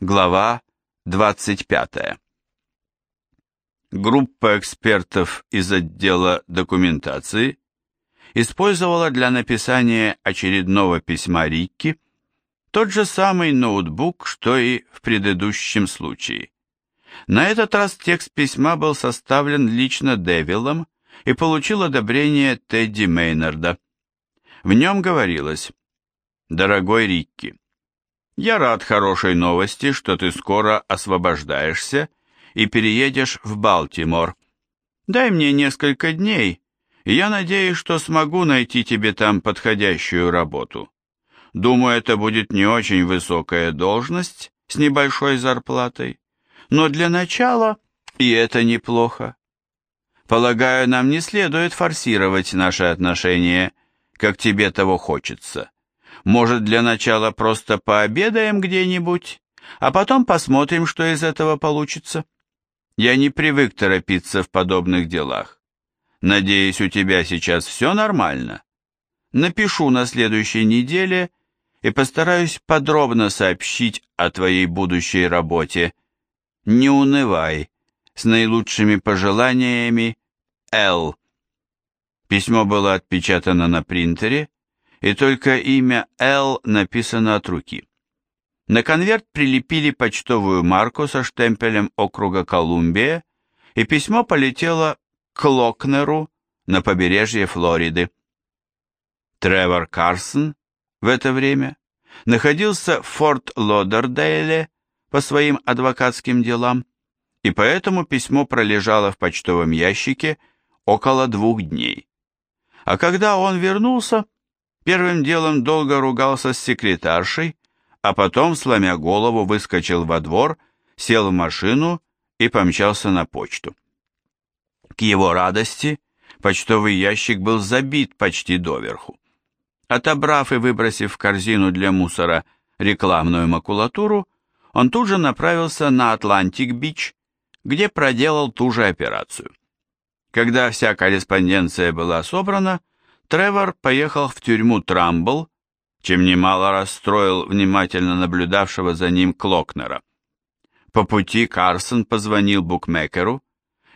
Глава 25. Группа экспертов из отдела документации использовала для написания очередного письма Рикки тот же самый ноутбук, что и в предыдущем случае. На этот раз текст письма был составлен лично Девилом и получил одобрение Тедди Мейнарда. В нем говорилось «Дорогой Рикки, я рад хорошей новости, что ты скоро освобождаешься и переедешь в Балтимор. Дай мне несколько дней, и я надеюсь, что смогу найти тебе там подходящую работу. Думаю, это будет не очень высокая должность с небольшой зарплатой, но для начала и это неплохо. Полагаю, нам не следует форсировать наши отношения, как тебе того хочется. Может, для начала просто пообедаем где-нибудь, а потом посмотрим, что из этого получится. Я не привык торопиться в подобных делах. Надеюсь, у тебя сейчас все нормально. Напишу на следующей неделе и постараюсь подробно сообщить о твоей будущей работе. Не унывай. С наилучшими пожеланиями, Л. Письмо было отпечатано на принтере, и только имя Л написано от руки. На конверт прилепили почтовую марку со штемпелем округа Колумбия, и письмо полетело к Локнеру на побережье Флориды. Тревор Карсон в это время находился в Форт Лодердейле по своим адвокатским делам, и поэтому письмо пролежало в почтовом ящике около двух дней. А когда он вернулся, Первым делом долго ругался с секретаршей, а потом, сломя голову, выскочил во двор, сел в машину и помчался на почту. К его радости почтовый ящик был забит почти доверху. Отобрав и выбросив в корзину для мусора рекламную макулатуру, он тут же направился на Атлантик-Бич, где проделал ту же операцию. Когда вся корреспонденция была собрана, Тревор поехал в тюрьму Трамбл, чем немало расстроил внимательно наблюдавшего за ним Клокнера. По пути Карсон позвонил букмекеру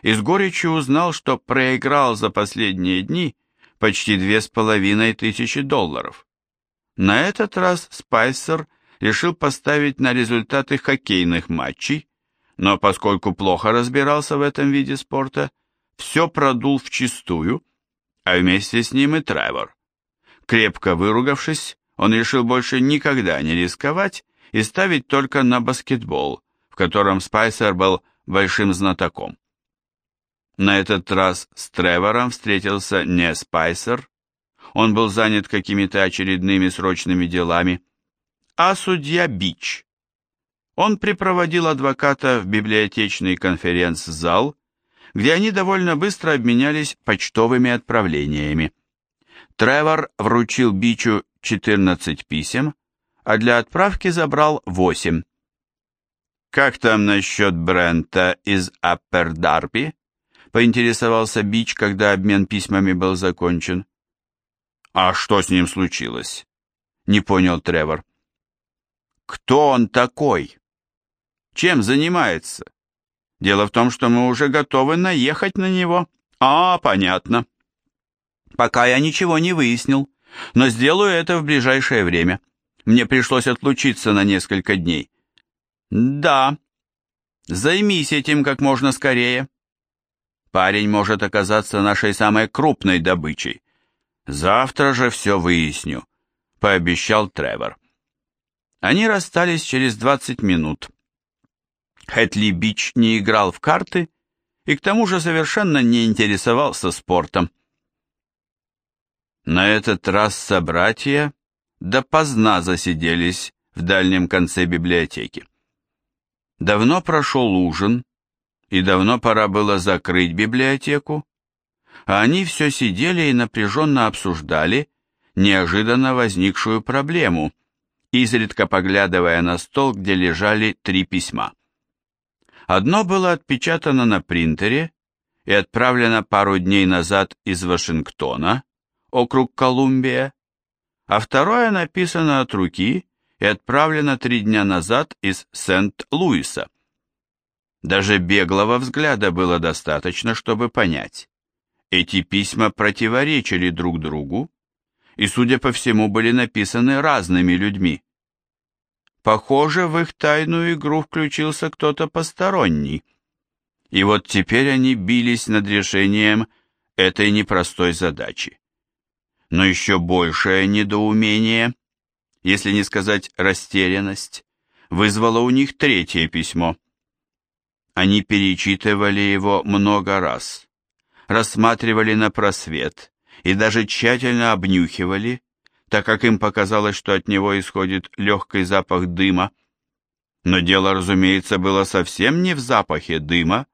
и с горечью узнал, что проиграл за последние дни почти две с половиной тысячи долларов. На этот раз Спайсер решил поставить на результаты хоккейных матчей, но поскольку плохо разбирался в этом виде спорта, все продул вчистую а вместе с ним и Тревор. Крепко выругавшись, он решил больше никогда не рисковать и ставить только на баскетбол, в котором Спайсер был большим знатоком. На этот раз с Тревором встретился не Спайсер, он был занят какими-то очередными срочными делами, а судья Бич. Он припроводил адвоката в библиотечный конференц-зал где они довольно быстро обменялись почтовыми отправлениями. Тревор вручил Бичу 14 писем, а для отправки забрал 8. «Как там насчет Брента из Аппердарби?» — поинтересовался Бич, когда обмен письмами был закончен. «А что с ним случилось?» — не понял Тревор. «Кто он такой? Чем занимается? Дело в том, что мы уже готовы наехать на него. А, понятно. Пока я ничего не выяснил, но сделаю это в ближайшее время. Мне пришлось отлучиться на несколько дней. Да. Займись этим как можно скорее. Парень может оказаться нашей самой крупной добычей. Завтра же все выясню, пообещал Тревор. Они расстались через 20 минут. Хэтли Бич не играл в карты и к тому же совершенно не интересовался спортом. На этот раз собратья допоздна засиделись в дальнем конце библиотеки. Давно прошел ужин, и давно пора было закрыть библиотеку, а они все сидели и напряженно обсуждали неожиданно возникшую проблему, изредка поглядывая на стол, где лежали три письма. Одно было отпечатано на принтере и отправлено пару дней назад из Вашингтона, округ Колумбия, а второе написано от руки и отправлено три дня назад из Сент-Луиса. Даже беглого взгляда было достаточно, чтобы понять. Эти письма противоречили друг другу и, судя по всему, были написаны разными людьми. Похоже, в их тайную игру включился кто-то посторонний. И вот теперь они бились над решением этой непростой задачи. Но еще большее недоумение, если не сказать растерянность, вызвало у них третье письмо. Они перечитывали его много раз, рассматривали на просвет и даже тщательно обнюхивали, так как им показалось, что от него исходит легкий запах дыма. Но дело, разумеется, было совсем не в запахе дыма,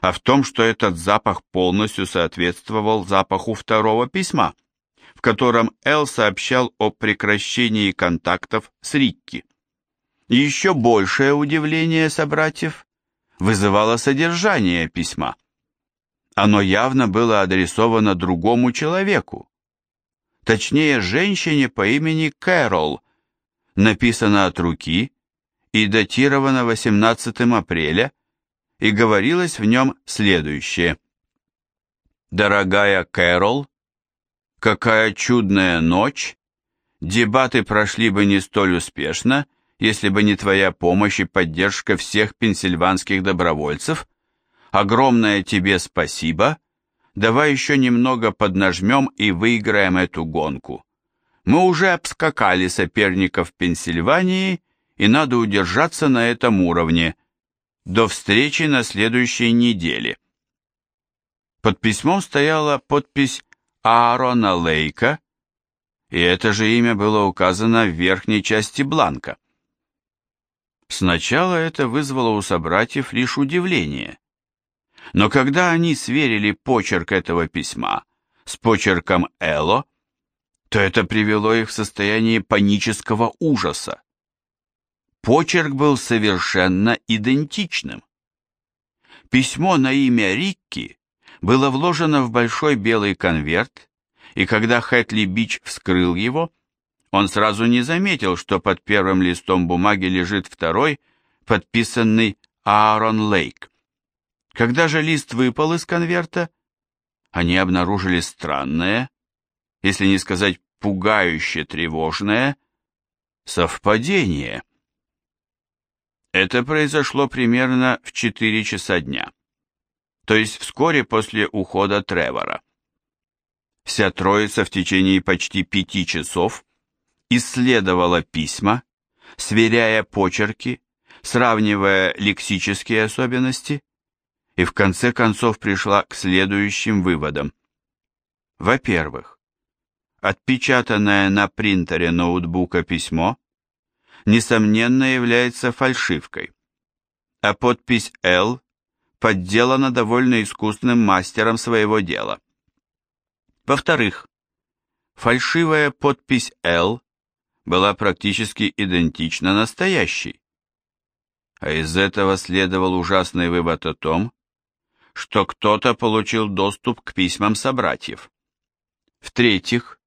а в том, что этот запах полностью соответствовал запаху второго письма, в котором Эл сообщал о прекращении контактов с Рикки. еще большее удивление собратьев вызывало содержание письма. Оно явно было адресовано другому человеку, точнее женщине по имени Кэрол, написано от руки и датировано 18 апреля, и говорилось в нем следующее. «Дорогая Кэрол, какая чудная ночь! Дебаты прошли бы не столь успешно, если бы не твоя помощь и поддержка всех пенсильванских добровольцев. Огромное тебе спасибо!» Давай еще немного поднажмем и выиграем эту гонку. Мы уже обскакали соперников Пенсильвании, и надо удержаться на этом уровне. До встречи на следующей неделе. Под письмом стояла подпись Аарона Лейка, и это же имя было указано в верхней части бланка. Сначала это вызвало у собратьев лишь удивление. Но когда они сверили почерк этого письма с почерком Эло, то это привело их в состояние панического ужаса. Почерк был совершенно идентичным. Письмо на имя Рикки было вложено в большой белый конверт, и когда Хэтли Бич вскрыл его, он сразу не заметил, что под первым листом бумаги лежит второй, подписанный Аарон Лейк. Когда же лист выпал из конверта, они обнаружили странное, если не сказать пугающе тревожное, совпадение. Это произошло примерно в 4 часа дня, то есть вскоре после ухода Тревора. Вся троица в течение почти пяти часов исследовала письма, сверяя почерки, сравнивая лексические особенности, и в конце концов пришла к следующим выводам. Во-первых, отпечатанное на принтере ноутбука письмо несомненно является фальшивкой, а подпись «Л» подделана довольно искусным мастером своего дела. Во-вторых, фальшивая подпись «Л» была практически идентична настоящей. А из этого следовал ужасный вывод о том, что кто-то получил доступ к письмам собратьев. В-третьих,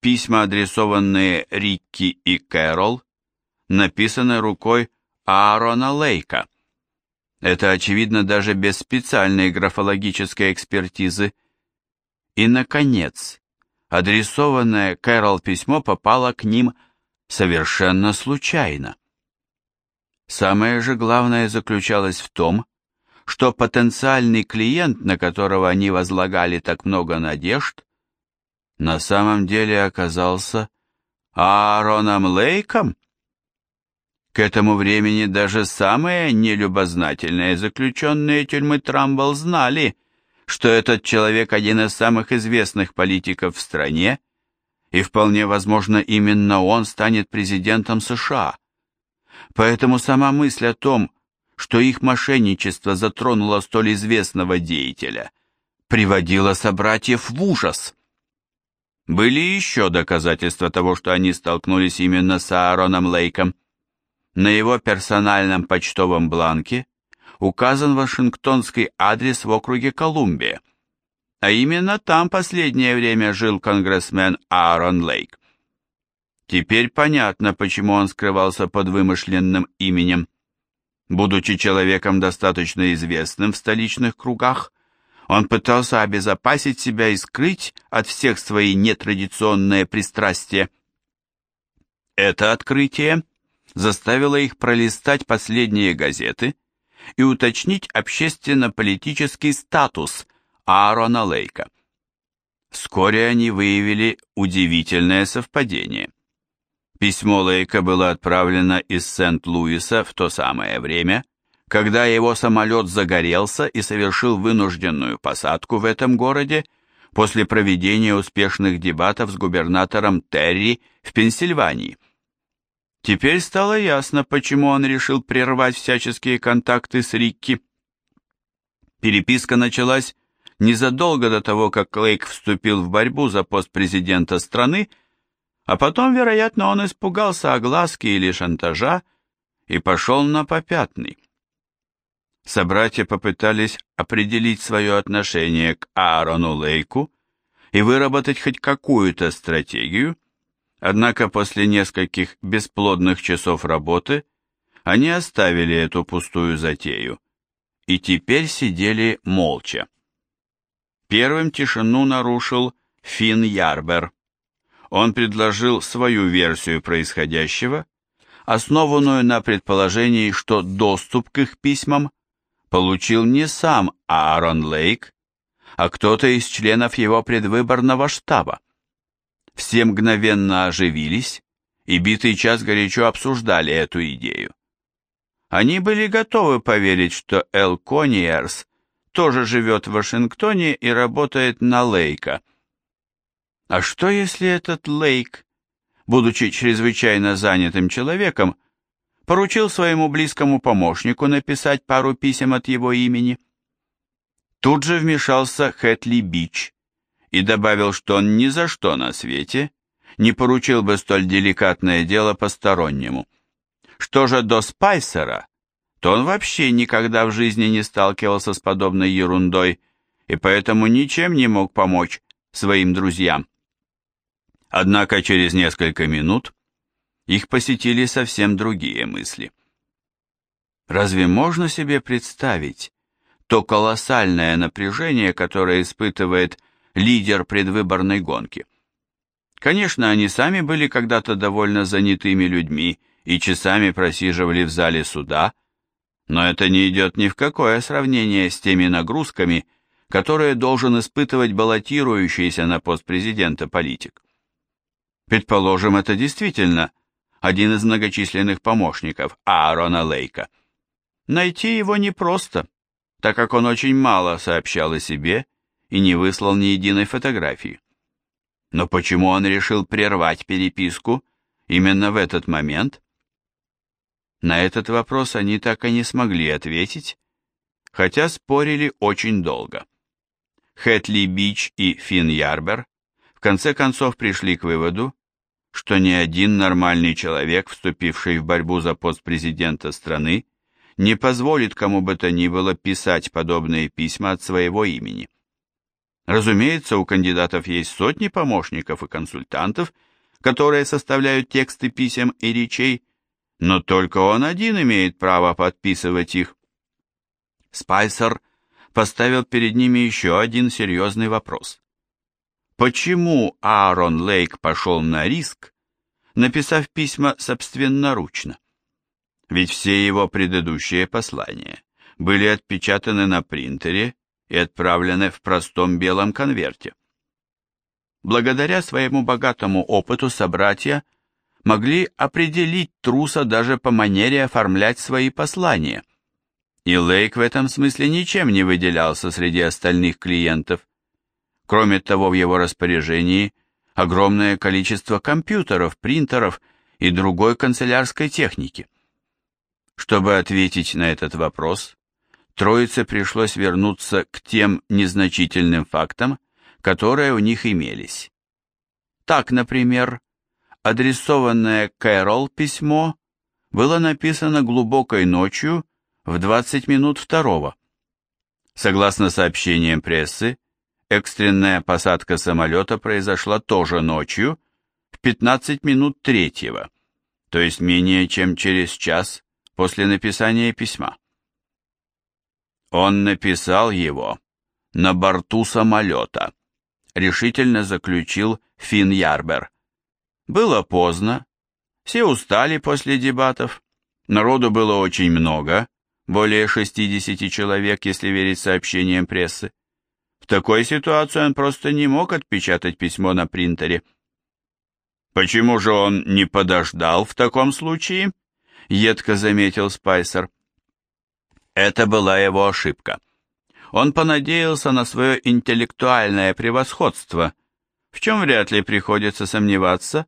письма, адресованные Рикки и Кэрол, написаны рукой Аарона Лейка. Это очевидно даже без специальной графологической экспертизы. И, наконец, адресованное Кэрол письмо попало к ним совершенно случайно. Самое же главное заключалось в том, что потенциальный клиент, на которого они возлагали так много надежд, на самом деле оказался Аароном Лейком? К этому времени даже самые нелюбознательные заключенные тюрьмы Трамбл знали, что этот человек один из самых известных политиков в стране, и вполне возможно именно он станет президентом США. Поэтому сама мысль о том, что их мошенничество затронуло столь известного деятеля, приводило собратьев в ужас. Были еще доказательства того, что они столкнулись именно с Аароном Лейком. На его персональном почтовом бланке указан вашингтонский адрес в округе Колумбия, а именно там последнее время жил конгрессмен Аарон Лейк. Теперь понятно, почему он скрывался под вымышленным именем. Будучи человеком достаточно известным в столичных кругах, он пытался обезопасить себя и скрыть от всех свои нетрадиционные пристрастия. Это открытие заставило их пролистать последние газеты и уточнить общественно-политический статус Аарона Лейка. Вскоре они выявили удивительное совпадение. Письмо Лейка было отправлено из Сент-Луиса в то самое время, когда его самолет загорелся и совершил вынужденную посадку в этом городе после проведения успешных дебатов с губернатором Терри в Пенсильвании. Теперь стало ясно, почему он решил прервать всяческие контакты с Рикки. Переписка началась незадолго до того, как Лейк вступил в борьбу за пост президента страны, а потом, вероятно, он испугался огласки или шантажа и пошел на попятный. Собратья попытались определить свое отношение к Аарону Лейку и выработать хоть какую-то стратегию, однако после нескольких бесплодных часов работы они оставили эту пустую затею и теперь сидели молча. Первым тишину нарушил Финн Ярбер. Он предложил свою версию происходящего, основанную на предположении, что доступ к их письмам получил не сам Аарон Лейк, а кто-то из членов его предвыборного штаба. Все мгновенно оживились и битый час горячо обсуждали эту идею. Они были готовы поверить, что Эл Кониерс тоже живет в Вашингтоне и работает на Лейка. А что если этот Лейк, будучи чрезвычайно занятым человеком, поручил своему близкому помощнику написать пару писем от его имени? Тут же вмешался Хэтли Бич и добавил, что он ни за что на свете не поручил бы столь деликатное дело постороннему. Что же до Спайсера, то он вообще никогда в жизни не сталкивался с подобной ерундой и поэтому ничем не мог помочь своим друзьям. Однако через несколько минут их посетили совсем другие мысли. Разве можно себе представить то колоссальное напряжение, которое испытывает лидер предвыборной гонки? Конечно, они сами были когда-то довольно занятыми людьми и часами просиживали в зале суда, но это не идет ни в какое сравнение с теми нагрузками, которые должен испытывать баллотирующийся на пост президента политик. Предположим, это действительно один из многочисленных помощников Аарона Лейка. Найти его непросто, так как он очень мало сообщал о себе и не выслал ни единой фотографии. Но почему он решил прервать переписку именно в этот момент? На этот вопрос они так и не смогли ответить, хотя спорили очень долго. Хэтли Бич и Финн Ярбер в конце концов пришли к выводу, что ни один нормальный человек, вступивший в борьбу за пост президента страны, не позволит кому бы то ни было писать подобные письма от своего имени. Разумеется, у кандидатов есть сотни помощников и консультантов, которые составляют тексты писем и речей, но только он один имеет право подписывать их. Спайсер поставил перед ними еще один серьезный вопрос. Почему Аарон Лейк пошел на риск, написав письма собственноручно? Ведь все его предыдущие послания были отпечатаны на принтере и отправлены в простом белом конверте. Благодаря своему богатому опыту собратья – могли определить труса даже по манере оформлять свои послания. И Лейк в этом смысле ничем не выделялся среди остальных клиентов. Кроме того, в его распоряжении огромное количество компьютеров, принтеров и другой канцелярской техники. Чтобы ответить на этот вопрос, троице пришлось вернуться к тем незначительным фактам, которые у них имелись. Так, например, адресованное Кэрол письмо было написано глубокой ночью в 20 минут второго. Согласно сообщениям прессы, экстренная посадка самолета произошла тоже ночью, в 15 минут третьего, то есть менее чем через час после написания письма. Он написал его на борту самолета, решительно заключил Финн Ярбер. Было поздно, все устали после дебатов, народу было очень много, более 60 человек, если верить сообщениям прессы. В такой ситуации он просто не мог отпечатать письмо на принтере. «Почему же он не подождал в таком случае?» — едко заметил Спайсер. Это была его ошибка. Он понадеялся на свое интеллектуальное превосходство, в чем вряд ли приходится сомневаться,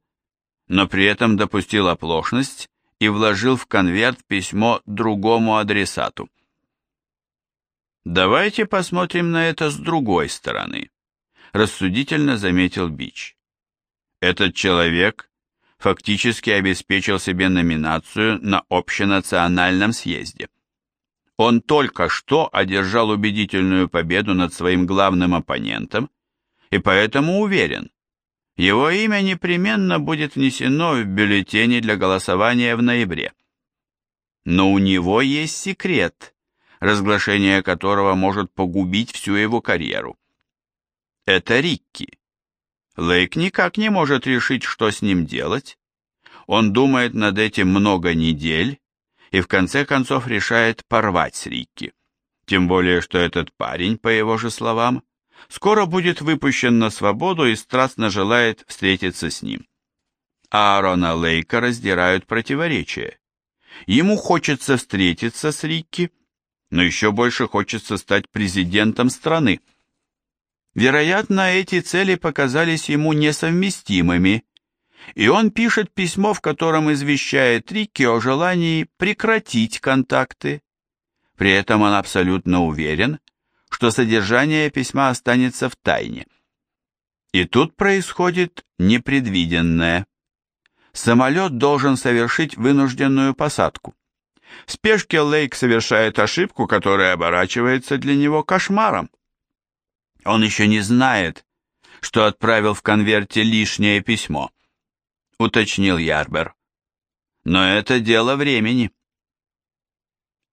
но при этом допустил оплошность и вложил в конверт письмо другому адресату. «Давайте посмотрим на это с другой стороны», — рассудительно заметил Бич. «Этот человек фактически обеспечил себе номинацию на общенациональном съезде. Он только что одержал убедительную победу над своим главным оппонентом и поэтому уверен, его имя непременно будет внесено в бюллетени для голосования в ноябре. Но у него есть секрет, разглашение которого может погубить всю его карьеру. Это Рикки. Лейк никак не может решить, что с ним делать. Он думает над этим много недель и в конце концов решает порвать с Рикки. Тем более, что этот парень, по его же словам, скоро будет выпущен на свободу и страстно желает встретиться с ним. Аарона Лейка раздирают противоречия. Ему хочется встретиться с Рикки, но еще больше хочется стать президентом страны. Вероятно, эти цели показались ему несовместимыми, и он пишет письмо, в котором извещает Рикки о желании прекратить контакты. При этом он абсолютно уверен, что содержание письма останется в тайне. И тут происходит непредвиденное. Самолет должен совершить вынужденную посадку. В спешке Лейк совершает ошибку, которая оборачивается для него кошмаром. Он еще не знает, что отправил в конверте лишнее письмо, уточнил Ярбер. Но это дело времени.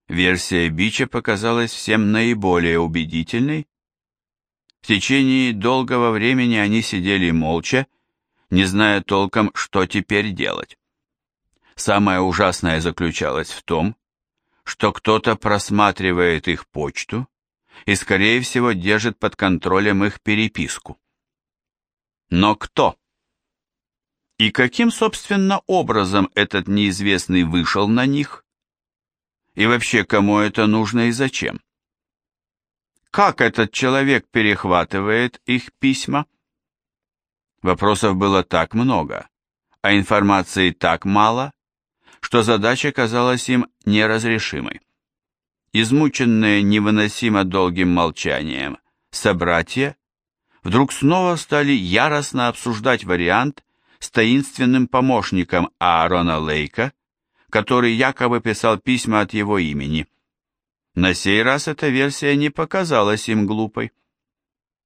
Версия Бича показалась всем наиболее убедительной. В течение долгого времени они сидели молча, не зная толком, что теперь делать. Самое ужасное заключалось в том, что кто-то просматривает их почту и, скорее всего, держит под контролем их переписку. Но кто? И каким, собственно, образом этот неизвестный вышел на них? И вообще, кому это нужно и зачем? Как этот человек перехватывает их письма? Вопросов было так много, а информации так мало, что задача казалась им неразрешимой. Измученные невыносимо долгим молчанием собратья вдруг снова стали яростно обсуждать вариант с таинственным помощником Аарона Лейка, который якобы писал письма от его имени. На сей раз эта версия не показалась им глупой.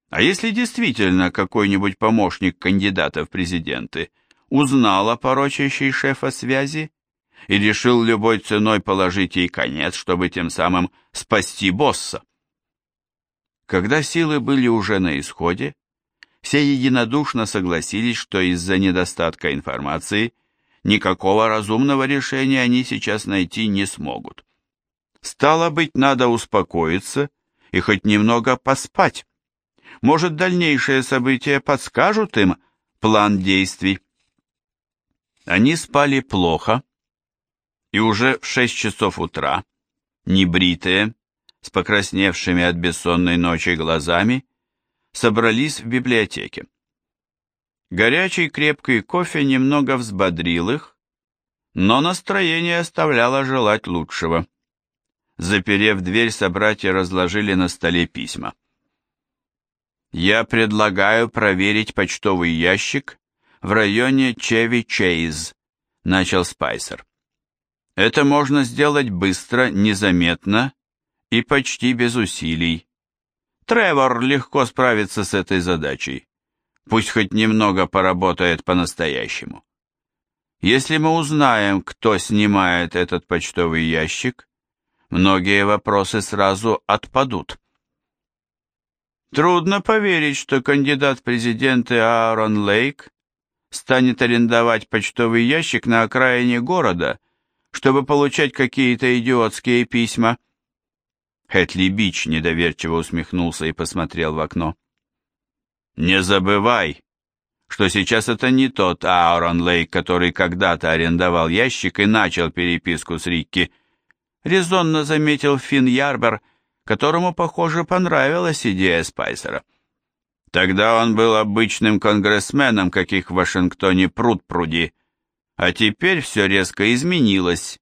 А если действительно какой-нибудь помощник кандидата в президенты узнал о порочащей шефа связи и решил любой ценой положить ей конец, чтобы тем самым спасти босса? Когда силы были уже на исходе, все единодушно согласились, что из-за недостатка информации никакого разумного решения они сейчас найти не смогут. Стало быть, надо успокоиться и хоть немного поспать. Может, дальнейшие события подскажут им план действий. Они спали плохо, и уже в шесть часов утра, небритые, с покрасневшими от бессонной ночи глазами, собрались в библиотеке. Горячий крепкий кофе немного взбодрил их, но настроение оставляло желать лучшего. Заперев дверь, собратья разложили на столе письма. «Я предлагаю проверить почтовый ящик в районе Чеви-Чейз», — начал Спайсер. «Это можно сделать быстро, незаметно и почти без усилий. Тревор легко справится с этой задачей. Пусть хоть немного поработает по-настоящему. Если мы узнаем, кто снимает этот почтовый ящик, многие вопросы сразу отпадут. Трудно поверить, что кандидат в президенты Аарон Лейк станет арендовать почтовый ящик на окраине города, чтобы получать какие-то идиотские письма. Хэтли Бич недоверчиво усмехнулся и посмотрел в окно. «Не забывай, что сейчас это не тот Аарон Лейк, который когда-то арендовал ящик и начал переписку с Рикки», резонно заметил Финн Ярбер, которому, похоже, понравилась идея Спайсера. Тогда он был обычным конгрессменом, каких в Вашингтоне пруд пруди, а теперь все резко изменилось.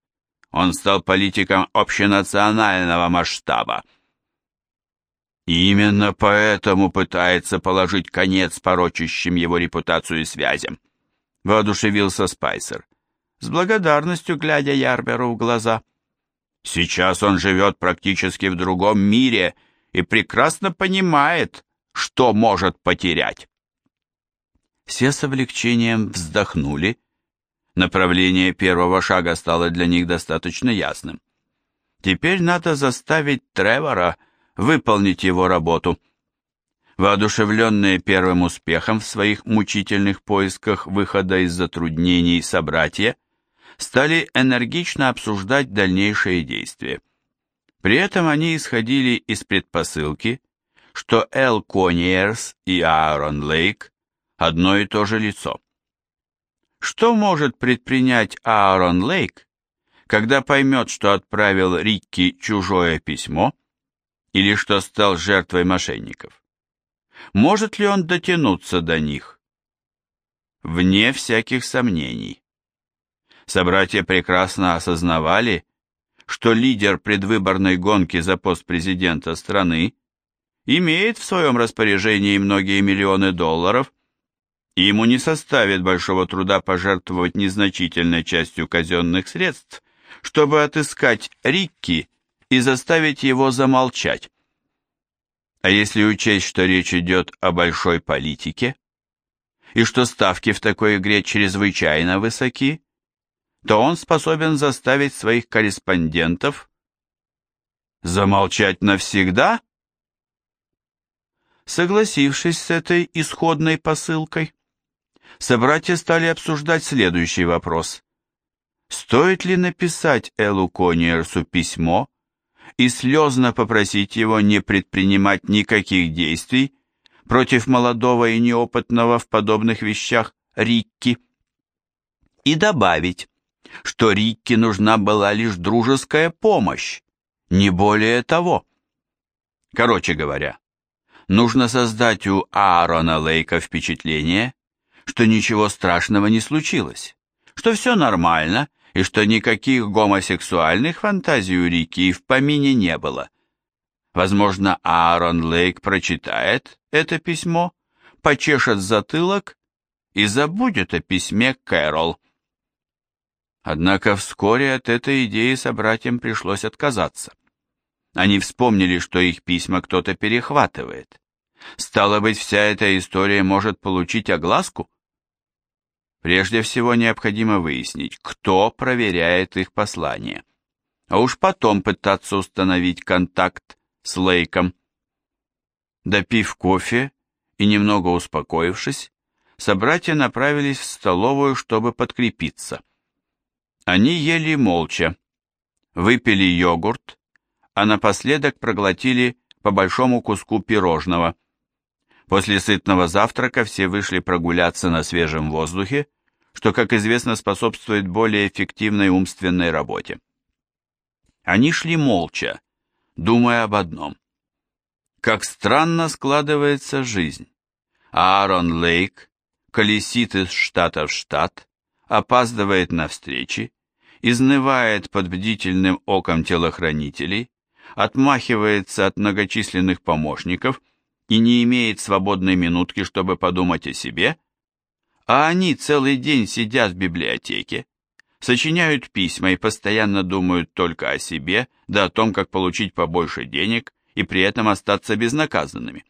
Он стал политиком общенационального масштаба. Именно поэтому пытается положить конец порочащим его репутацию и связям. Воодушевился Спайсер, с благодарностью глядя Ярберу в глаза. Сейчас он живет практически в другом мире и прекрасно понимает, что может потерять. Все с облегчением вздохнули. Направление первого шага стало для них достаточно ясным. Теперь надо заставить Тревора выполнить его работу. Воодушевленные первым успехом в своих мучительных поисках выхода из затруднений собратья, стали энергично обсуждать дальнейшие действия. При этом они исходили из предпосылки, что Эл Кониерс и Аарон Лейк одно и то же лицо. Что может предпринять Аарон Лейк, когда поймет, что отправил Рикки чужое письмо или что стал жертвой мошенников? Может ли он дотянуться до них? Вне всяких сомнений. Собратья прекрасно осознавали, что лидер предвыборной гонки за пост президента страны имеет в своем распоряжении многие миллионы долларов, и ему не составит большого труда пожертвовать незначительной частью казенных средств, чтобы отыскать Рикки и заставить его замолчать. А если учесть, что речь идет о большой политике, и что ставки в такой игре чрезвычайно высоки, то он способен заставить своих корреспондентов замолчать навсегда? Согласившись с этой исходной посылкой, собратья стали обсуждать следующий вопрос. Стоит ли написать Элу Кониерсу письмо и слезно попросить его не предпринимать никаких действий против молодого и неопытного в подобных вещах Рикки? И добавить, что Рикки нужна была лишь дружеская помощь, не более того. Короче говоря, Нужно создать у Аарона Лейка впечатление, что ничего страшного не случилось, что все нормально и что никаких гомосексуальных фантазий у Рики в помине не было. Возможно, Аарон Лейк прочитает это письмо, почешет затылок и забудет о письме Кэрол. Однако вскоре от этой идеи собратьям пришлось отказаться. Они вспомнили, что их письма кто-то перехватывает. Стало быть, вся эта история может получить огласку? Прежде всего необходимо выяснить, кто проверяет их послание, а уж потом пытаться установить контакт с Лейком. Допив кофе и немного успокоившись, собратья направились в столовую, чтобы подкрепиться. Они ели молча, выпили йогурт, а напоследок проглотили по большому куску пирожного. После сытного завтрака все вышли прогуляться на свежем воздухе, что, как известно, способствует более эффективной умственной работе. Они шли молча, думая об одном. Как странно складывается жизнь. Аарон Лейк колесит из штата в штат, опаздывает на встречи, изнывает под бдительным оком телохранителей, отмахивается от многочисленных помощников и не имеет свободной минутки, чтобы подумать о себе, а они целый день сидят в библиотеке, сочиняют письма и постоянно думают только о себе, да о том, как получить побольше денег и при этом остаться безнаказанными.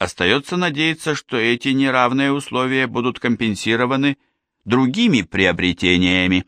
Остается надеяться, что эти неравные условия будут компенсированы другими приобретениями.